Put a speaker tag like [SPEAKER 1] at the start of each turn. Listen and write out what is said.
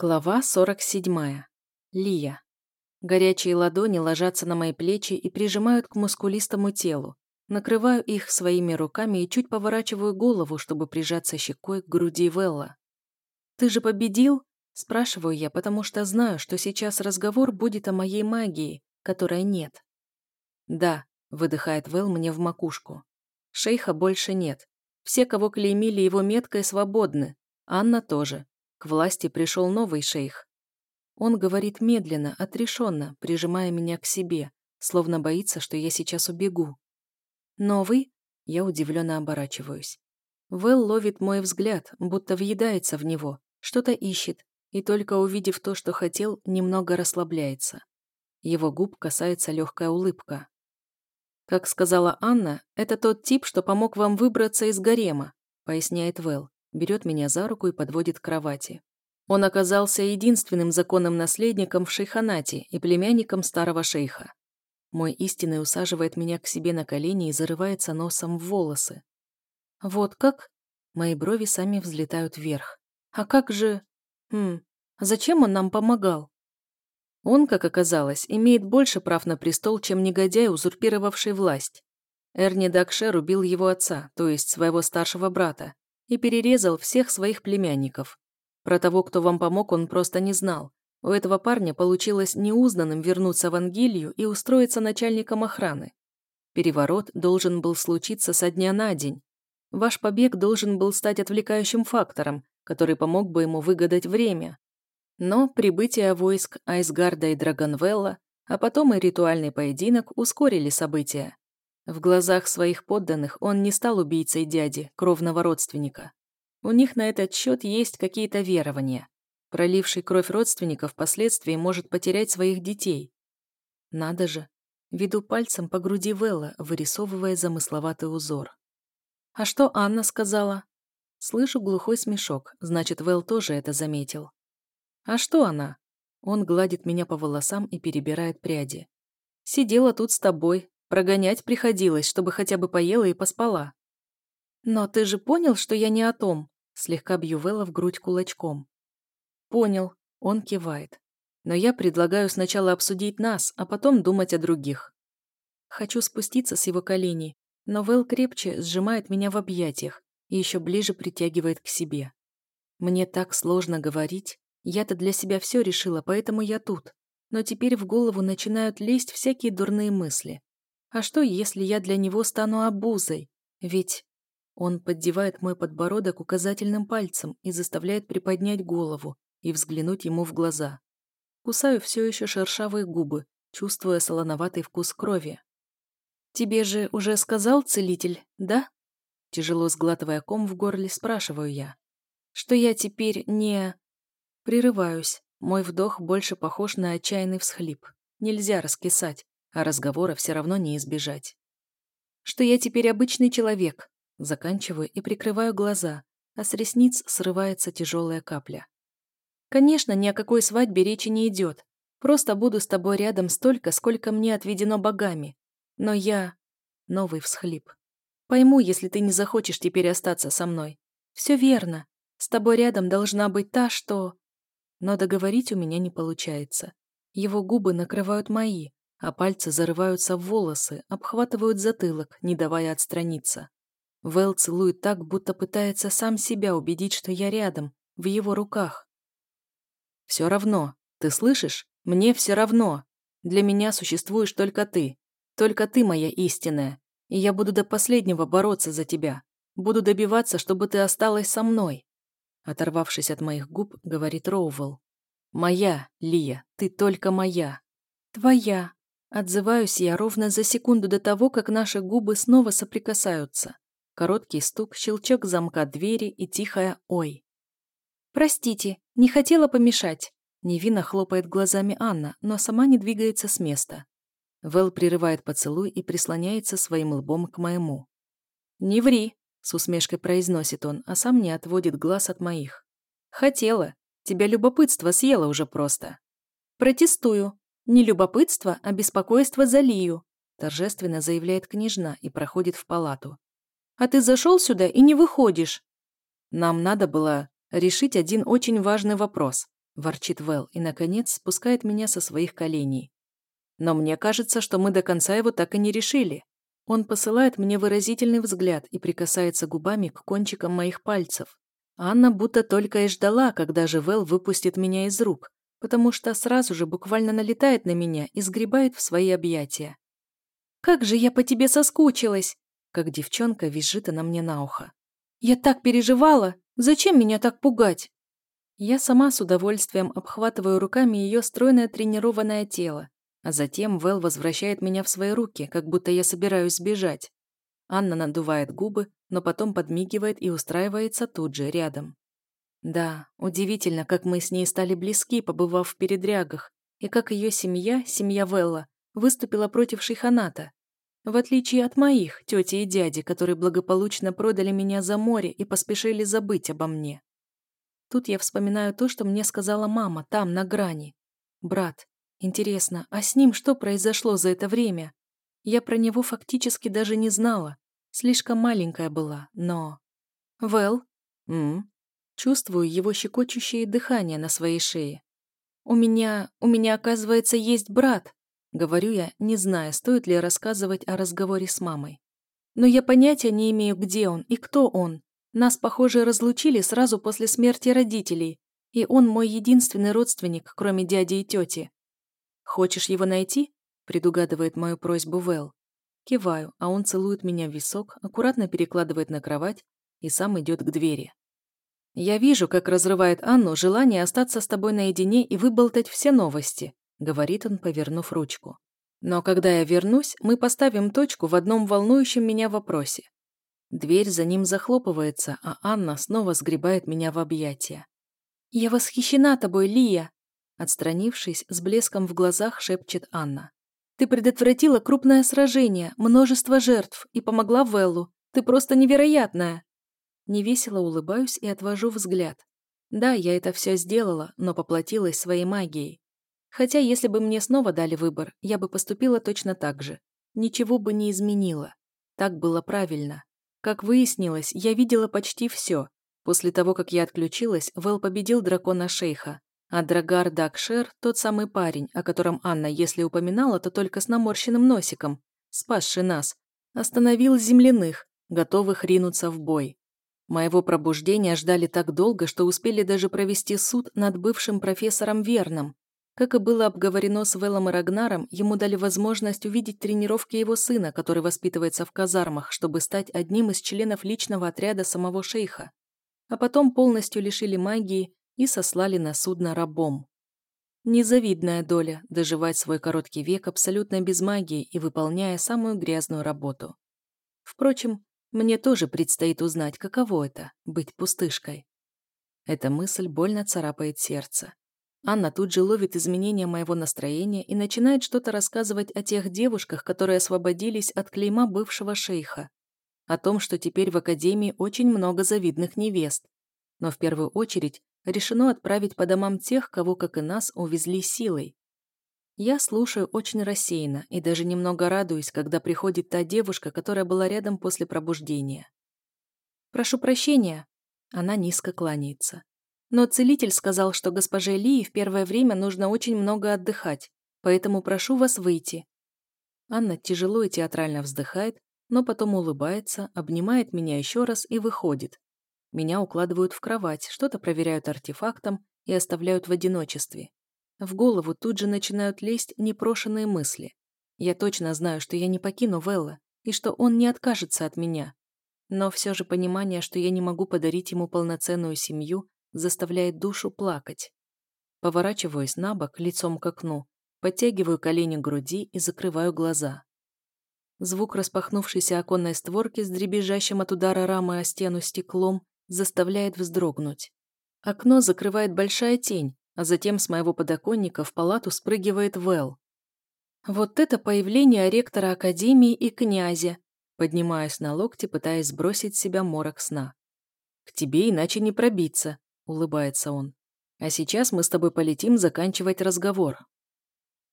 [SPEAKER 1] Глава 47. Лия. Горячие ладони ложатся на мои плечи и прижимают к мускулистому телу. Накрываю их своими руками и чуть поворачиваю голову, чтобы прижаться щекой к груди Велла. «Ты же победил?» – спрашиваю я, потому что знаю, что сейчас разговор будет о моей магии, которой нет. «Да», – выдыхает Вэл мне в макушку. «Шейха больше нет. Все, кого клеймили его меткой, свободны. Анна тоже. К власти пришел новый шейх. Он говорит медленно, отрешенно, прижимая меня к себе, словно боится, что я сейчас убегу. «Новый?» Я удивленно оборачиваюсь. Вэл ловит мой взгляд, будто въедается в него, что-то ищет, и только увидев то, что хотел, немного расслабляется. Его губ касается легкая улыбка. «Как сказала Анна, это тот тип, что помог вам выбраться из гарема», поясняет Вэл берет меня за руку и подводит к кровати. Он оказался единственным законным наследником в шейханате и племянником старого шейха. Мой истинный усаживает меня к себе на колени и зарывается носом в волосы. Вот как? Мои брови сами взлетают вверх. А как же... Хм, зачем он нам помогал? Он, как оказалось, имеет больше прав на престол, чем негодяй, узурпировавший власть. Эрни Дакшер убил его отца, то есть своего старшего брата, и перерезал всех своих племянников. Про того, кто вам помог, он просто не знал. У этого парня получилось неузнанным вернуться в Ангелию и устроиться начальником охраны. Переворот должен был случиться со дня на день. Ваш побег должен был стать отвлекающим фактором, который помог бы ему выгадать время. Но прибытие войск Айсгарда и Драгонвелла, а потом и ритуальный поединок ускорили события. В глазах своих подданных он не стал убийцей дяди, кровного родственника. У них на этот счет есть какие-то верования. Проливший кровь родственников впоследствии может потерять своих детей. Надо же. Веду пальцем по груди Велла, вырисовывая замысловатый узор. А что Анна сказала? Слышу глухой смешок, значит, Вэл тоже это заметил. А что она? Он гладит меня по волосам и перебирает пряди. Сидела тут с тобой, Прогонять приходилось, чтобы хотя бы поела и поспала. «Но ты же понял, что я не о том?» Слегка бью Вэлла в грудь кулачком. «Понял», — он кивает. «Но я предлагаю сначала обсудить нас, а потом думать о других». Хочу спуститься с его коленей, но Вэл крепче сжимает меня в объятиях и еще ближе притягивает к себе. Мне так сложно говорить. Я-то для себя все решила, поэтому я тут. Но теперь в голову начинают лезть всякие дурные мысли. А что, если я для него стану обузой? Ведь он поддевает мой подбородок указательным пальцем и заставляет приподнять голову и взглянуть ему в глаза. Кусаю все еще шершавые губы, чувствуя солоноватый вкус крови. «Тебе же уже сказал целитель, да?» Тяжело сглатывая ком в горле, спрашиваю я. «Что я теперь не...» Прерываюсь. Мой вдох больше похож на отчаянный всхлип. Нельзя раскисать а разговора все равно не избежать. Что я теперь обычный человек. Заканчиваю и прикрываю глаза, а с ресниц срывается тяжелая капля. Конечно, ни о какой свадьбе речи не идет. Просто буду с тобой рядом столько, сколько мне отведено богами. Но я... Новый всхлип. Пойму, если ты не захочешь теперь остаться со мной. Все верно. С тобой рядом должна быть та, что... Но договорить у меня не получается. Его губы накрывают мои, а пальцы зарываются в волосы, обхватывают затылок, не давая отстраниться. Вэл целует так, будто пытается сам себя убедить, что я рядом, в его руках. «Все равно. Ты слышишь? Мне все равно. Для меня существуешь только ты. Только ты моя истинная. И я буду до последнего бороться за тебя. Буду добиваться, чтобы ты осталась со мной». Оторвавшись от моих губ, говорит Роувелл. «Моя, Лия, ты только моя». «Твоя», Отзываюсь я ровно за секунду до того, как наши губы снова соприкасаются. Короткий стук, щелчок замка двери и тихое «Ой». «Простите, не хотела помешать». Невинно хлопает глазами Анна, но сама не двигается с места. Вэл прерывает поцелуй и прислоняется своим лбом к моему. «Не ври», — с усмешкой произносит он, а сам не отводит глаз от моих. «Хотела. Тебя любопытство съело уже просто». «Протестую», «Не любопытство, а беспокойство за Лию», торжественно заявляет княжна и проходит в палату. «А ты зашел сюда и не выходишь». Нам надо было решить один очень важный вопрос. ворчит Вэл и, наконец, спускает меня со своих коленей. Но мне кажется, что мы до конца его так и не решили. Он посылает мне выразительный взгляд и прикасается губами к кончикам моих пальцев. Анна будто только и ждала, когда же Вэл выпустит меня из рук, потому что сразу же буквально налетает на меня и сгребает в свои объятия. «Как же я по тебе соскучилась!» Как девчонка визжит она мне на ухо. «Я так переживала! Зачем меня так пугать?» Я сама с удовольствием обхватываю руками ее стройное тренированное тело, а затем Вэл возвращает меня в свои руки, как будто я собираюсь сбежать. Анна надувает губы, но потом подмигивает и устраивается тут же, рядом. Да, удивительно, как мы с ней стали близки, побывав в передрягах, и как ее семья, семья Велла, выступила против шейханата. В отличие от моих, тети и дяди, которые благополучно продали меня за море и поспешили забыть обо мне. Тут я вспоминаю то, что мне сказала мама, там, на грани. Брат, Интересно, а с ним что произошло за это время? Я про него фактически даже не знала. Слишком маленькая была, но... Вэл? М? Чувствую его щекочущее дыхание на своей шее. У меня... у меня, оказывается, есть брат. Говорю я, не зная, стоит ли рассказывать о разговоре с мамой. Но я понятия не имею, где он и кто он. Нас, похоже, разлучили сразу после смерти родителей, и он мой единственный родственник, кроме дяди и тети. «Хочешь его найти?» – предугадывает мою просьбу Вэл. Киваю, а он целует меня в висок, аккуратно перекладывает на кровать и сам идет к двери. «Я вижу, как разрывает Анну желание остаться с тобой наедине и выболтать все новости», – говорит он, повернув ручку. «Но когда я вернусь, мы поставим точку в одном волнующем меня вопросе». Дверь за ним захлопывается, а Анна снова сгребает меня в объятия. «Я восхищена тобой, Лия!» Отстранившись, с блеском в глазах шепчет Анна. «Ты предотвратила крупное сражение, множество жертв и помогла Веллу. Ты просто невероятная!» Невесело улыбаюсь и отвожу взгляд. Да, я это все сделала, но поплатилась своей магией. Хотя, если бы мне снова дали выбор, я бы поступила точно так же. Ничего бы не изменила. Так было правильно. Как выяснилось, я видела почти все. После того, как я отключилась, Вэл победил дракона шейха. А Драгар Дакшер, тот самый парень, о котором Анна, если упоминала, то только с наморщенным носиком, спасший нас, остановил земляных, готовых ринуться в бой. Моего пробуждения ждали так долго, что успели даже провести суд над бывшим профессором Верном. Как и было обговорено с Велом и Рагнаром, ему дали возможность увидеть тренировки его сына, который воспитывается в казармах, чтобы стать одним из членов личного отряда самого шейха. А потом полностью лишили магии и сослали на судно рабом. Незавидная доля – доживать свой короткий век абсолютно без магии и выполняя самую грязную работу. Впрочем, мне тоже предстоит узнать, каково это – быть пустышкой. Эта мысль больно царапает сердце. Анна тут же ловит изменения моего настроения и начинает что-то рассказывать о тех девушках, которые освободились от клейма бывшего шейха. О том, что теперь в Академии очень много завидных невест. Но в первую очередь решено отправить по домам тех, кого, как и нас, увезли силой. Я слушаю очень рассеянно и даже немного радуюсь, когда приходит та девушка, которая была рядом после пробуждения. «Прошу прощения», — она низко кланяется. «Но целитель сказал, что госпоже Лии в первое время нужно очень много отдыхать, поэтому прошу вас выйти». Анна тяжело и театрально вздыхает, но потом улыбается, обнимает меня еще раз и выходит, меня укладывают в кровать, что-то проверяют артефактом и оставляют в одиночестве. В голову тут же начинают лезть непрошенные мысли. Я точно знаю, что я не покину Велла, и что он не откажется от меня. Но все же понимание, что я не могу подарить ему полноценную семью, заставляет душу плакать. Поворачиваюсь на бок, лицом к окну, подтягиваю колени к груди и закрываю глаза. Звук распахнувшейся оконной створки с дребезжащим от удара рамы о стену стеклом заставляет вздрогнуть. Окно закрывает большая тень, а затем с моего подоконника в палату спрыгивает Вэл. Вот это появление ректора Академии и князя, поднимаясь на локти, пытаясь сбросить с себя морок сна. «К тебе иначе не пробиться», — улыбается он. «А сейчас мы с тобой полетим заканчивать разговор.